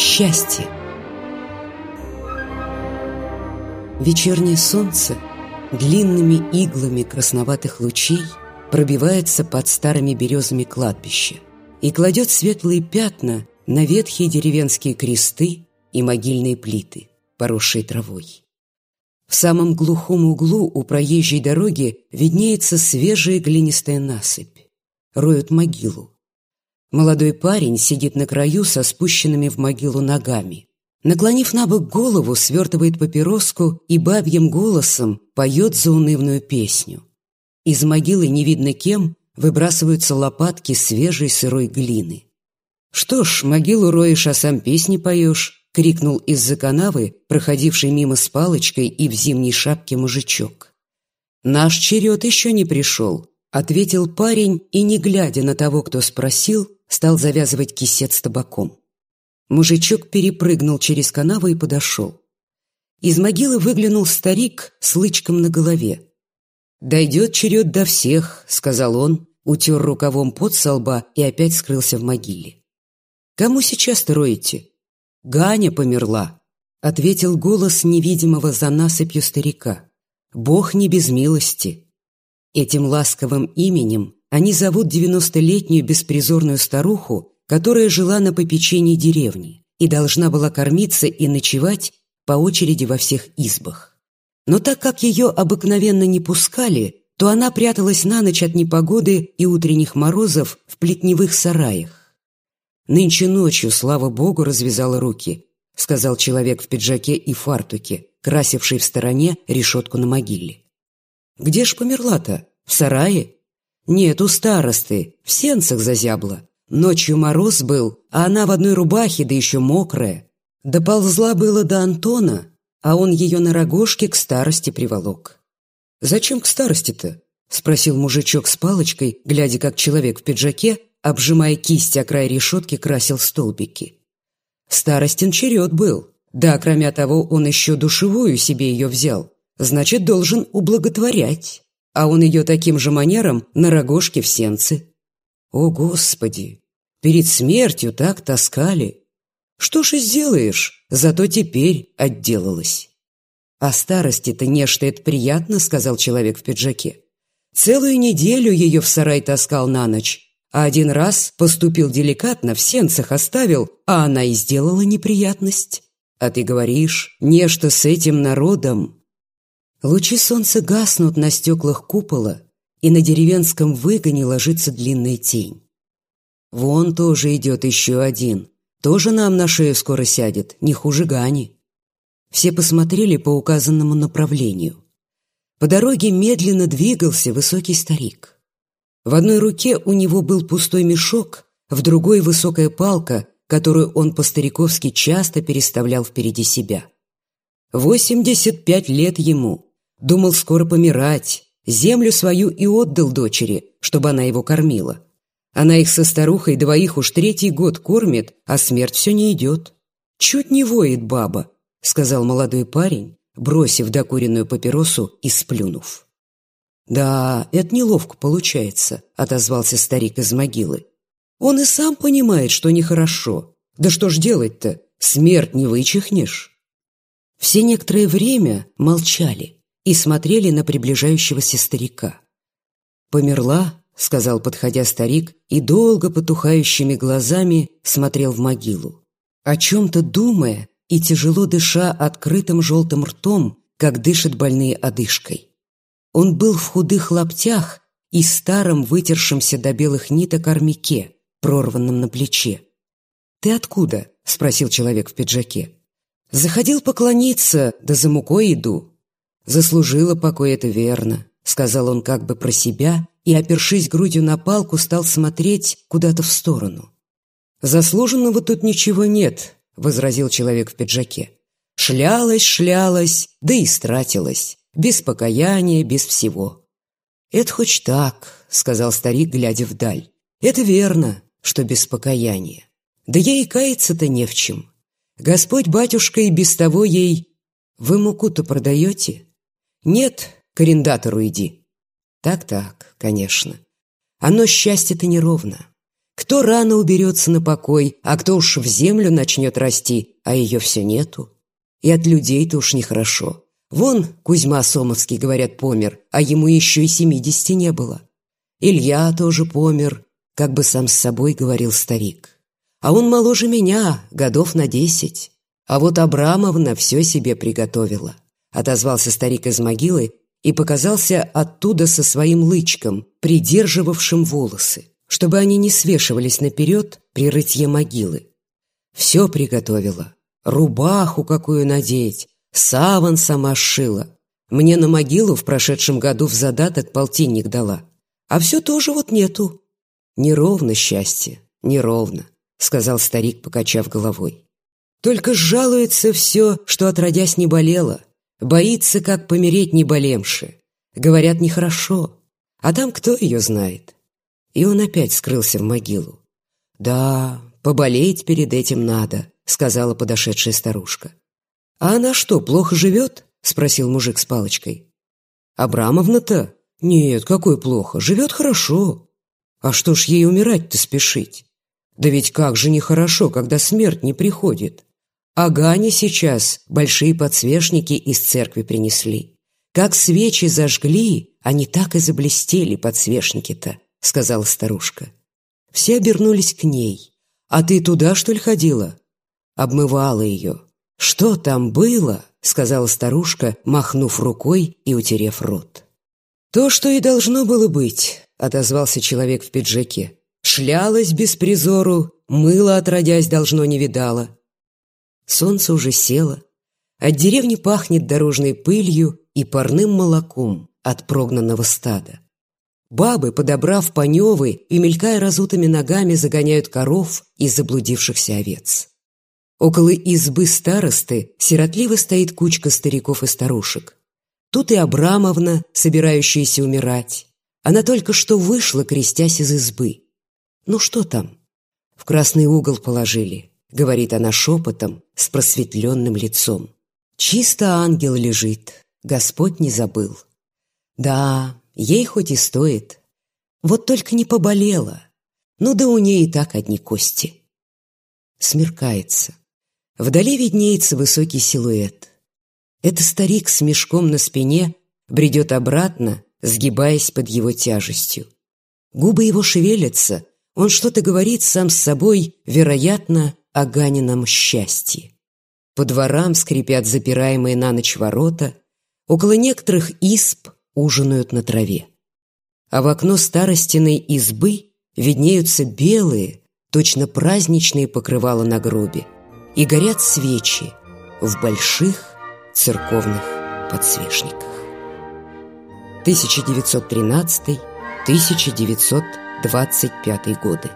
Счастье. Вечернее солнце длинными иглами красноватых лучей пробивается под старыми березами кладбища и кладет светлые пятна на ветхие деревенские кресты и могильные плиты, поросшие травой. В самом глухом углу у проезжей дороги виднеется свежая глинистая насыпь. Роют могилу. Молодой парень сидит на краю со спущенными в могилу ногами. Наклонив на бок голову, свертывает папироску и бабьим голосом поет заунывную песню. Из могилы не видно кем выбрасываются лопатки свежей сырой глины. «Что ж, могилу роешь, а сам песни поешь», — крикнул из-за канавы, проходивший мимо с палочкой и в зимней шапке мужичок. «Наш черед еще не пришел», — ответил парень и, не глядя на того, кто спросил, стал завязывать кисет с табаком. Мужичок перепрыгнул через канаву и подошел. Из могилы выглянул старик с лычком на голове. «Дойдет черед до всех», — сказал он, утер рукавом под со лба и опять скрылся в могиле. «Кому сейчас строите?» «Ганя померла», — ответил голос невидимого за насыпью старика. «Бог не без милости». Этим ласковым именем они зовут девяностолетнюю беспризорную старуху, которая жила на попечении деревни и должна была кормиться и ночевать по очереди во всех избах. Но так как ее обыкновенно не пускали, то она пряталась на ночь от непогоды и утренних морозов в плетневых сараях. «Нынче ночью, слава богу, развязала руки», — сказал человек в пиджаке и фартуке, красивший в стороне решетку на могиле. «Где ж померла-то? В сарае?» Нет, у старосты, в сенцах зазябла. Ночью мороз был, а она в одной рубахе, да еще мокрая. Доползла было до Антона, а он ее на рогожке к старости приволок. «Зачем к старости-то?» — спросил мужичок с палочкой, глядя, как человек в пиджаке, обжимая кисть о край решетки, красил столбики. Старостин черед был. Да, кроме того, он еще душевую себе ее взял. Значит, должен ублаготворять а он ее таким же манером на рогожке в сенце. О, Господи! Перед смертью так таскали. Что ж и сделаешь, зато теперь отделалась. «А старости-то нечто это приятно», — сказал человек в пиджаке. «Целую неделю ее в сарай таскал на ночь, а один раз поступил деликатно, в сенцах оставил, а она и сделала неприятность. А ты говоришь, нечто с этим народом Лучи солнца гаснут на стеклах купола, и на деревенском выгоне ложится длинная тень. Вон тоже идет еще один, тоже нам на шею скоро сядет, не хуже Гани. Все посмотрели по указанному направлению. По дороге медленно двигался высокий старик. В одной руке у него был пустой мешок, в другой высокая палка, которую он по-стариковски часто переставлял впереди себя. Восемьдесят пять лет ему, Думал скоро помирать. Землю свою и отдал дочери, чтобы она его кормила. Она их со старухой двоих уж третий год кормит, а смерть все не идет. «Чуть не воет баба», — сказал молодой парень, бросив докуренную папиросу и сплюнув. «Да, это неловко получается», — отозвался старик из могилы. «Он и сам понимает, что нехорошо. Да что ж делать-то? Смерть не вычихнешь». Все некоторое время молчали и смотрели на приближающегося старика. «Померла», — сказал, подходя старик, и долго потухающими глазами смотрел в могилу. О чем-то думая и тяжело дыша открытым желтым ртом, как дышат больные одышкой. Он был в худых лаптях и старом вытершемся до белых ниток армяке, прорванном на плече. «Ты откуда?» — спросил человек в пиджаке. «Заходил поклониться, да за мукой иду», «Заслужила покой, это верно», — сказал он как бы про себя и, опершись грудью на палку, стал смотреть куда-то в сторону. «Заслуженного тут ничего нет», — возразил человек в пиджаке. «Шлялась, шлялась, да и стратилась, без покаяния, без всего». «Это хоть так», — сказал старик, глядя вдаль. «Это верно, что без покаяния. Да ей каяться-то не в чем. Господь батюшка и без того ей... Вы муку-то продаете?» «Нет, к арендатору иди». «Так-так, конечно. Оно счастье-то неровно. Кто рано уберется на покой, а кто уж в землю начнет расти, а ее все нету. И от людей-то уж нехорошо. Вон Кузьма Сомовский, говорят, помер, а ему еще и семидесяти не было. Илья тоже помер, как бы сам с собой говорил старик. А он моложе меня, годов на десять. А вот Абрамовна все себе приготовила. Отозвался старик из могилы и показался оттуда со своим лычком, придерживавшим волосы, чтобы они не свешивались наперед при рытье могилы. Все приготовила. Рубаху какую надеть, саван сама сшила. Мне на могилу в прошедшем году в задаток полтинник дала. А все тоже вот нету. Неровно счастье, неровно, сказал старик, покачав головой. Только жалуется все, что отродясь не болело. Боится, как помереть не болемши. Говорят, нехорошо. А там кто ее знает? И он опять скрылся в могилу. «Да, поболеть перед этим надо», — сказала подошедшая старушка. «А она что, плохо живет?» — спросил мужик с палочкой. «Абрамовна-то? Нет, какой плохо, живет хорошо. А что ж ей умирать-то спешить? Да ведь как же нехорошо, когда смерть не приходит. А Гане сейчас большие подсвечники из церкви принесли. Как свечи зажгли, они так и заблестели, подсвечники-то», — сказала старушка. Все обернулись к ней. «А ты туда, что ли, ходила?» Обмывала ее. «Что там было?» — сказала старушка, махнув рукой и утерев рот. «То, что и должно было быть», — отозвался человек в пиджаке. «Шлялась без призору, мыло, отродясь, должно не видала». Солнце уже село. От деревни пахнет дорожной пылью и парным молоком от прогнанного стада. Бабы, подобрав паневы и мелькая разутыми ногами, загоняют коров и заблудившихся овец. Около избы старосты сиротливо стоит кучка стариков и старушек. Тут и Абрамовна, собирающаяся умирать. Она только что вышла, крестясь из избы. Ну что там? В красный угол положили, говорит она шепотом, с просветленным лицом. Чисто ангел лежит, Господь не забыл. Да, Ей хоть и стоит. Вот только не поболела. Ну да у ней и так одни кости. Смеркается. Вдали виднеется высокий силуэт. Это старик с мешком на спине бредет обратно, сгибаясь под его тяжестью. Губы его шевелятся, он что-то говорит сам с собой, вероятно, о Ганином счастье. По дворам скрипят запираемые на ночь ворота, около некоторых исп ужинают на траве. А в окно старостиной избы виднеются белые, точно праздничные покрывала на гробе, и горят свечи в больших церковных подсвечниках. 1913-1925 годы.